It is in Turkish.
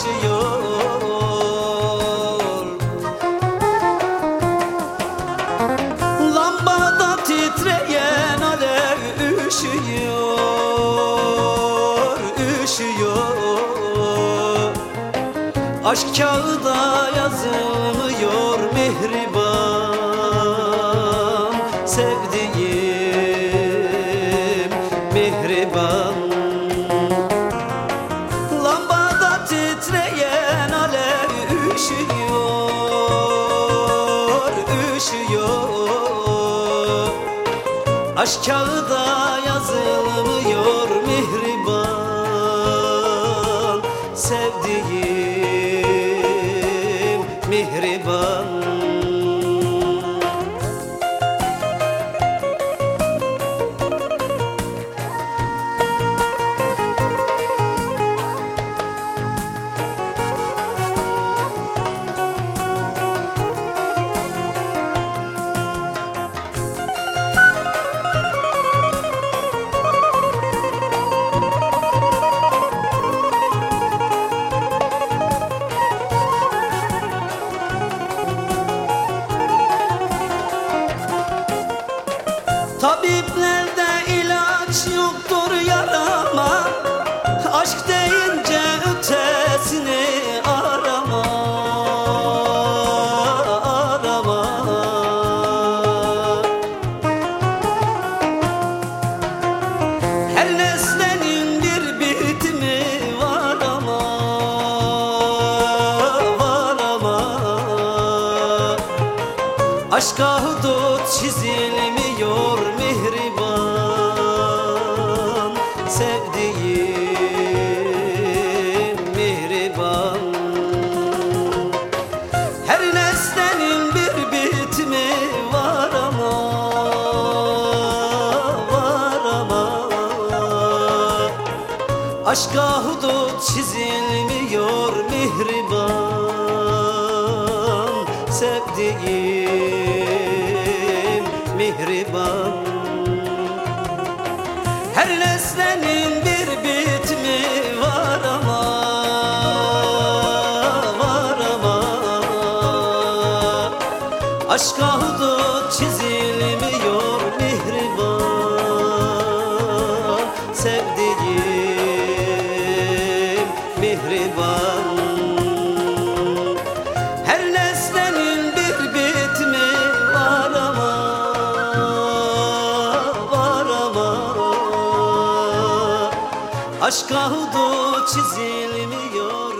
Şaşıyor Lambada titreyen alev üşüyor Üşüyor. Aşk kağıda yazılmıyor mihriban Üşüyor Aşk kağıda yazılmıyor mihriban. Sevdiğim mihriban Tabiplerde ilaç yoktur yarama. Aşk deyince ötesini arama. Arama. Her nesnenin bir bitimi var ama. Var ama. Aşka hudut çizilmiyor Mihriban. Her nesnenin bir bitimi var ama Var ama. Aşka hudut çizilmiyor mihriban. Sevdiğim mihriban Aşka hudut çizilmiyor mihriban. Sevdiğim mihriban. Her nesnenin bir bitimi var ama Var ama. Aşka hudut çizilmiyor